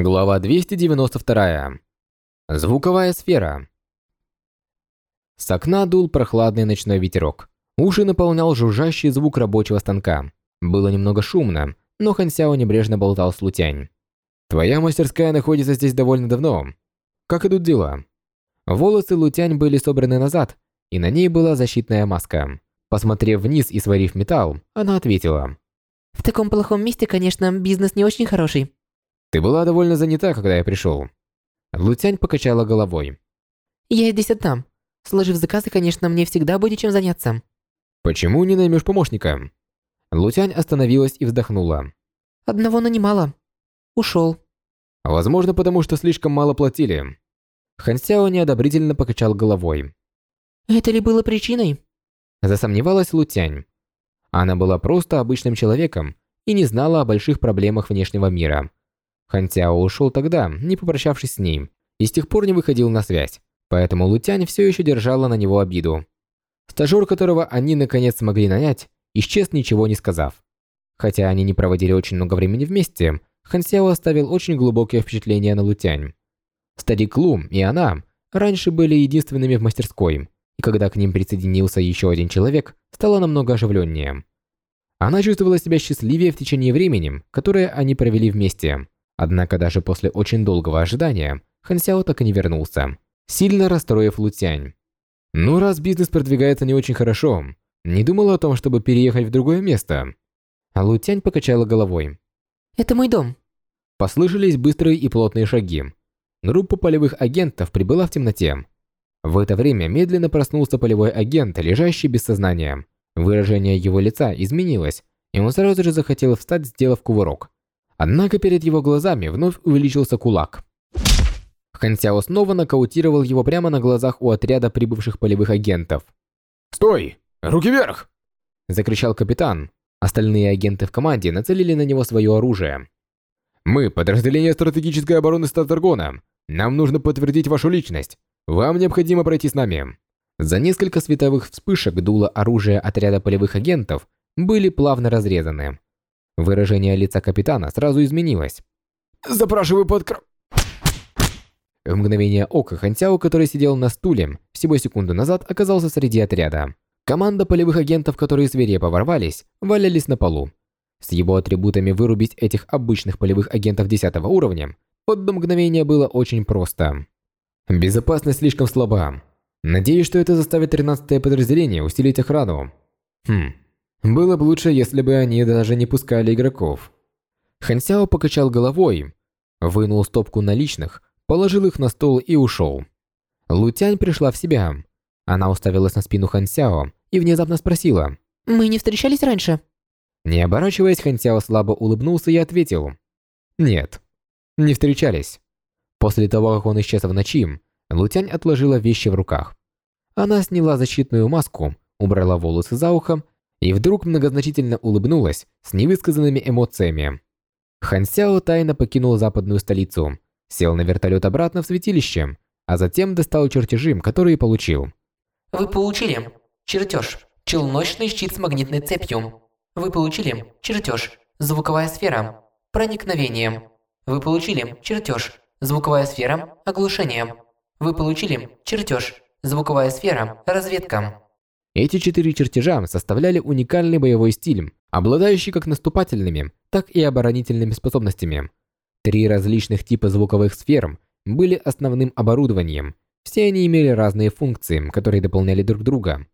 Глава 292. Звуковая сфера. С окна дул прохладный ночной ветерок. Уши наполнял жужжащий звук рабочего станка. Было немного шумно, но Хан Сяо небрежно болтал с Лутянь. «Твоя мастерская находится здесь довольно давно. Как идут дела?» Волосы Лутянь были собраны назад, и на ней была защитная маска. Посмотрев вниз и сварив металл, она ответила. «В таком плохом месте, конечно, бизнес не очень хороший. Ты была довольно занята, когда я пришел. Лутянь покачала головой. Я здесь одна. Сложив заказы, конечно, мне всегда будет чем заняться. Почему не наймешь помощника? Лутянь остановилась и вздохнула. Одного нанимала. Ушел. Возможно, потому что слишком мало платили. Хансяо неодобрительно покачал головой. Это ли было причиной? Засомневалась Лутянь. Она была просто обычным человеком и не знала о больших проблемах внешнего мира. Хантяо ушел тогда, не попрощавшись с ним, и с тех пор не выходил на связь, поэтому Лутянь все еще держала на него обиду. Стажер, которого они наконец смогли нанять, исчез ничего не сказав. Хотя они не проводили очень много времени вместе, Хансяо оставил очень глубокое впечатление на Лутянь. Старик Лу и она раньше были единственными в мастерской, и когда к ним присоединился еще один человек, стало намного оживленнее. Она чувствовала себя счастливее в течение времени, которое они провели вместе. Однако даже после очень долгого ожидания Хан Сяо так и не вернулся, сильно расстроив Лутянь. Ну, раз бизнес продвигается не очень хорошо, не думала о том, чтобы переехать в другое место. А Лутянь покачала головой. «Это мой дом». Послышались быстрые и плотные шаги. Группа полевых агентов прибыла в темноте. В это время медленно проснулся полевой агент, лежащий без сознания. Выражение его лица изменилось, и он сразу же захотел встать, сделав кувырок. Однако перед его глазами вновь увеличился кулак. Хан Сяо снова нокаутировал его прямо на глазах у отряда прибывших полевых агентов. «Стой! Руки вверх!» Закричал капитан. Остальные агенты в команде нацелили на него свое оружие. «Мы – подразделение стратегической обороны Статаргона. Нам нужно подтвердить вашу личность. Вам необходимо пройти с нами». За несколько световых вспышек дуло оружия отряда полевых агентов были плавно разрезаны. Выражение лица капитана сразу изменилось. «Запрашиваю подкр...» В мгновение ока Хантяо, который сидел на стуле, всего секунду назад оказался среди отряда. Команда полевых агентов, которые свирепо ворвались, валялись на полу. С его атрибутами вырубить этих обычных полевых агентов 10 уровня под до мгновения было очень просто. Безопасность слишком слаба. Надеюсь, что это заставит 13-е подразделение усилить охрану. Хм, было бы лучше, если бы они даже не пускали игроков. Хансяо покачал головой, вынул стопку наличных, положил их на стол и ушел. Лутянь пришла в себя. Она уставилась на спину Хансяо и внезапно спросила. «Мы не встречались раньше?» Не оборачиваясь, Хансяо слабо улыбнулся и ответил. «Нет, не встречались». После того, как он исчез в ночи, Лутянь отложила вещи в руках. Она сняла защитную маску, убрала волосы за ухом и вдруг многозначительно улыбнулась с невысказанными эмоциями. Хан Сяо тайно покинул западную столицу, сел на вертолет обратно в святилище, а затем достал чертежи, которые получил. Вы получили чертеж «Челночный щит с магнитной цепью». Вы получили чертеж «Звуковая сфера» проникновением. Вы получили чертеж «Звуковая сфера» оглушением. Вы получили чертеж «Звуковая сфера» разведка. Эти четыре чертежа составляли уникальный боевой стиль, обладающий как наступательными, так и оборонительными способностями. Три различных типа звуковых сфер были основным оборудованием. Все они имели разные функции, которые дополняли друг друга.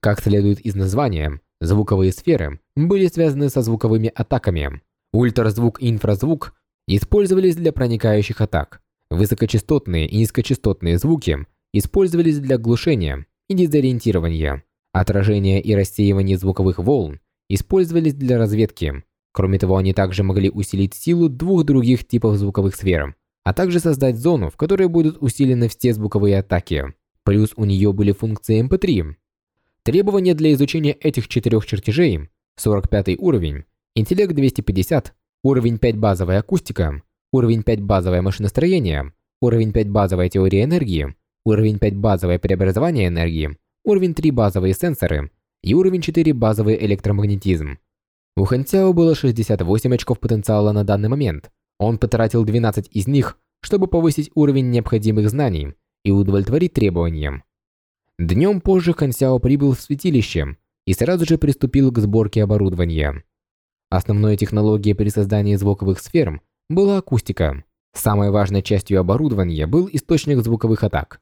Как следует из названия, звуковые сферы были связаны со звуковыми атаками. Ультразвук и инфразвук использовались для проникающих атак. Высокочастотные и низкочастотные звуки использовались для глушения и дезориентирования. Отражение и рассеивание звуковых волн использовались для разведки. Кроме того, они также могли усилить силу двух других типов звуковых сфер, а также создать зону, в которой будут усилены все звуковые атаки. Плюс у нее были функции MP3. Требования для изучения этих четырех чертежей 45 уровень, интеллект 250, уровень 5 базовая акустика, уровень 5 базовое машиностроение, уровень 5 базовая теория энергии, уровень 5 базовое преобразование энергии, уровень 3 базовые сенсоры и уровень 4 базовый электромагнетизм. У Хан Цяо было 68 очков потенциала на данный момент. Он потратил 12 из них, чтобы повысить уровень необходимых знаний и удовлетворить требованиям. Днем позже Хан Сяо прибыл в святилище и сразу же приступил к сборке оборудования. Основной технологией при создании звуковых сфер была акустика. Самой важной частью оборудования был источник звуковых атак.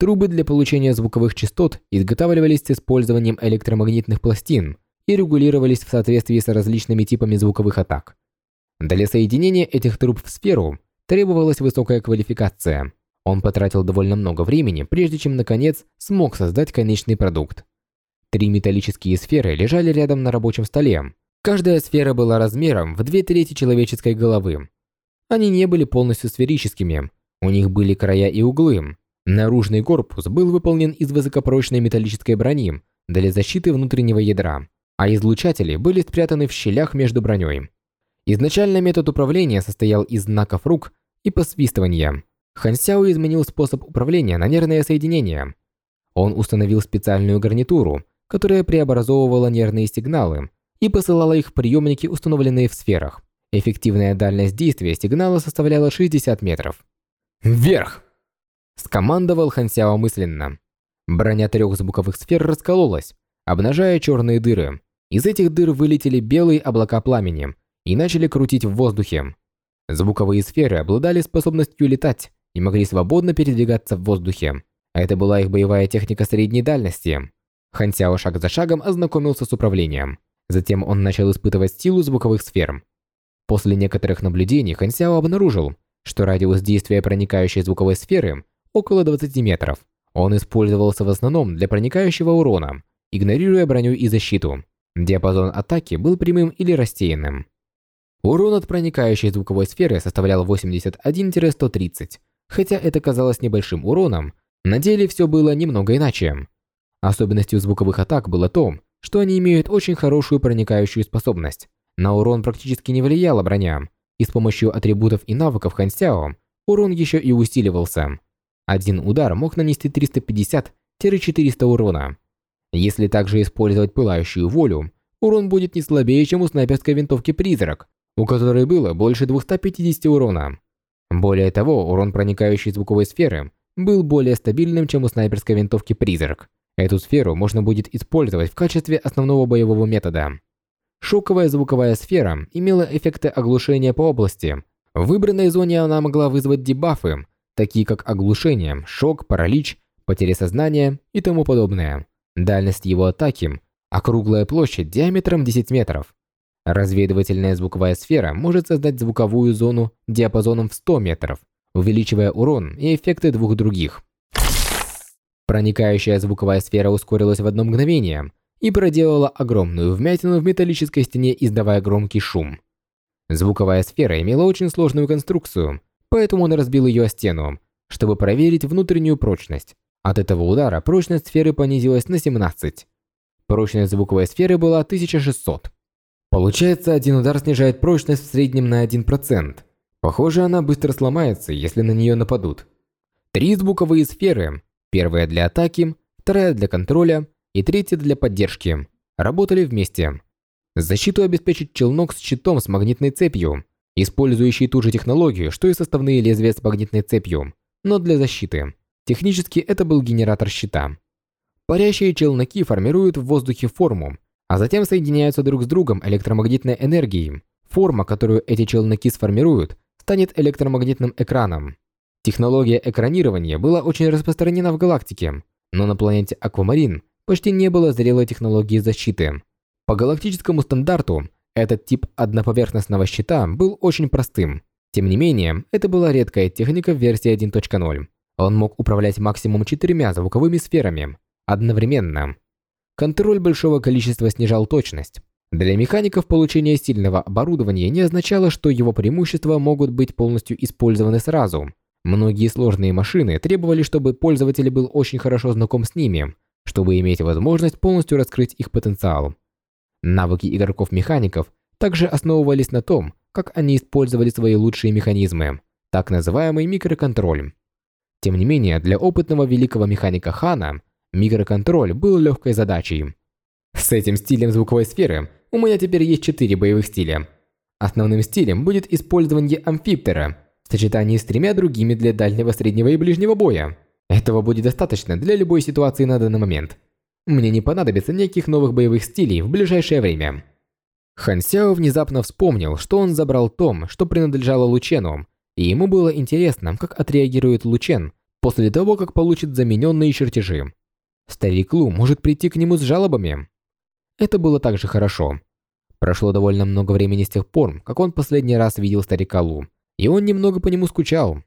Трубы для получения звуковых частот изготавливались с использованием электромагнитных пластин и регулировались в соответствии с различными типами звуковых атак. Для соединения этих труб в сферу требовалась высокая квалификация. Он потратил довольно много времени, прежде чем наконец смог создать конечный продукт. Три металлические сферы лежали рядом на рабочем столе. Каждая сфера была размером в две трети человеческой головы. Они не были полностью сферическими. У них были края и углы. Наружный корпус был выполнен из высокопрочной металлической брони для защиты внутреннего ядра, а излучатели были спрятаны в щелях между броней. Изначально метод управления состоял из знаков рук и посвистывания. Хан Сяо изменил способ управления на нервное соединение. Он установил специальную гарнитуру, которая преобразовывала нервные сигналы и посылала их в приемники, установленные в сферах. Эффективная дальность действия сигнала составляла 60 метров. «Вверх!» – скомандовал Хан Сяо мысленно. Броня трех звуковых сфер раскололась, обнажая черные дыры. Из этих дыр вылетели белые облака пламени и начали крутить в воздухе. Звуковые сферы обладали способностью летать и могли свободно передвигаться в воздухе. Это была их боевая техника средней дальности. Хан Сяо шаг за шагом ознакомился с управлением. Затем он начал испытывать силу звуковых сфер. После некоторых наблюдений Хан Сяо обнаружил, что радиус действия проникающей звуковой сферы около 20 метров. Он использовался в основном для проникающего урона, игнорируя броню и защиту. Диапазон атаки был прямым или рассеянным. Урон от проникающей звуковой сферы составлял 81-130. Хотя это казалось небольшим уроном, на деле все было немного иначе. Особенностью звуковых атак было то, что они имеют очень хорошую проникающую способность. На урон практически не влияла броня, и с помощью атрибутов и навыков Хан Сяо урон еще и усиливался. Один удар мог нанести 350-400 урона. Если также использовать пылающую волю, урон будет не слабее, чем у снайперской винтовки «Призрак», у которой было больше 250 урона. Более того, урон проникающей звуковой сферы был более стабильным, чем у снайперской винтовки «Призрак». Эту сферу можно будет использовать в качестве основного боевого метода. Шоковая звуковая сфера имела эффекты оглушения по области. В выбранной зоне она могла вызвать дебафы, такие как оглушение, шок, паралич, потеря сознания и тому подобное. Дальность его атаки – округлая площадь диаметром 10 метров. Разведывательная звуковая сфера может создать звуковую зону диапазоном в 100 метров, увеличивая урон и эффекты двух других. Проникающая звуковая сфера ускорилась в одно мгновение и проделала огромную вмятину в металлической стене, издавая громкий шум. Звуковая сфера имела очень сложную конструкцию, поэтому он разбил ее о стену, чтобы проверить внутреннюю прочность. От этого удара прочность сферы понизилась на 17. Прочность звуковой сферы была 1600. Получается, один удар снижает прочность в среднем на 1%. Похоже, она быстро сломается, если на нее нападут. Три звуковые сферы, первая для атаки, вторая для контроля и третья для поддержки, работали вместе. Защиту обеспечит челнок с щитом с магнитной цепью, использующий ту же технологию, что и составные лезвия с магнитной цепью, но для защиты. Технически это был генератор щита. Парящие челноки формируют в воздухе форму, а затем соединяются друг с другом электромагнитной энергией. Форма, которую эти челноки сформируют, станет электромагнитным экраном. Технология экранирования была очень распространена в галактике, но на планете Аквамарин почти не было зрелой технологии защиты. По галактическому стандарту, этот тип одноповерхностного щита был очень простым. Тем не менее, это была редкая техника в версии 1.0. Он мог управлять максимум четырьмя звуковыми сферами одновременно. Контроль большого количества снижал точность. Для механиков получение сильного оборудования не означало, что его преимущества могут быть полностью использованы сразу. Многие сложные машины требовали, чтобы пользователь был очень хорошо знаком с ними, чтобы иметь возможность полностью раскрыть их потенциал. Навыки игроков-механиков также основывались на том, как они использовали свои лучшие механизмы, так называемый микроконтроль. Тем не менее, для опытного великого механика Хана Микроконтроль был легкой задачей. С этим стилем звуковой сферы у меня теперь есть четыре боевых стиля. Основным стилем будет использование амфиптера в сочетании с тремя другими для дальнего, среднего и ближнего боя. Этого будет достаточно для любой ситуации на данный момент. Мне не понадобится никаких новых боевых стилей в ближайшее время. Хан Сяо внезапно вспомнил, что он забрал том, что принадлежало Лучену, и ему было интересно, как отреагирует Лучен после того, как получит замененные чертежи. Старик Лу может прийти к нему с жалобами. Это было также хорошо. Прошло довольно много времени с тех пор, как он последний раз видел старика Лу, и он немного по нему скучал.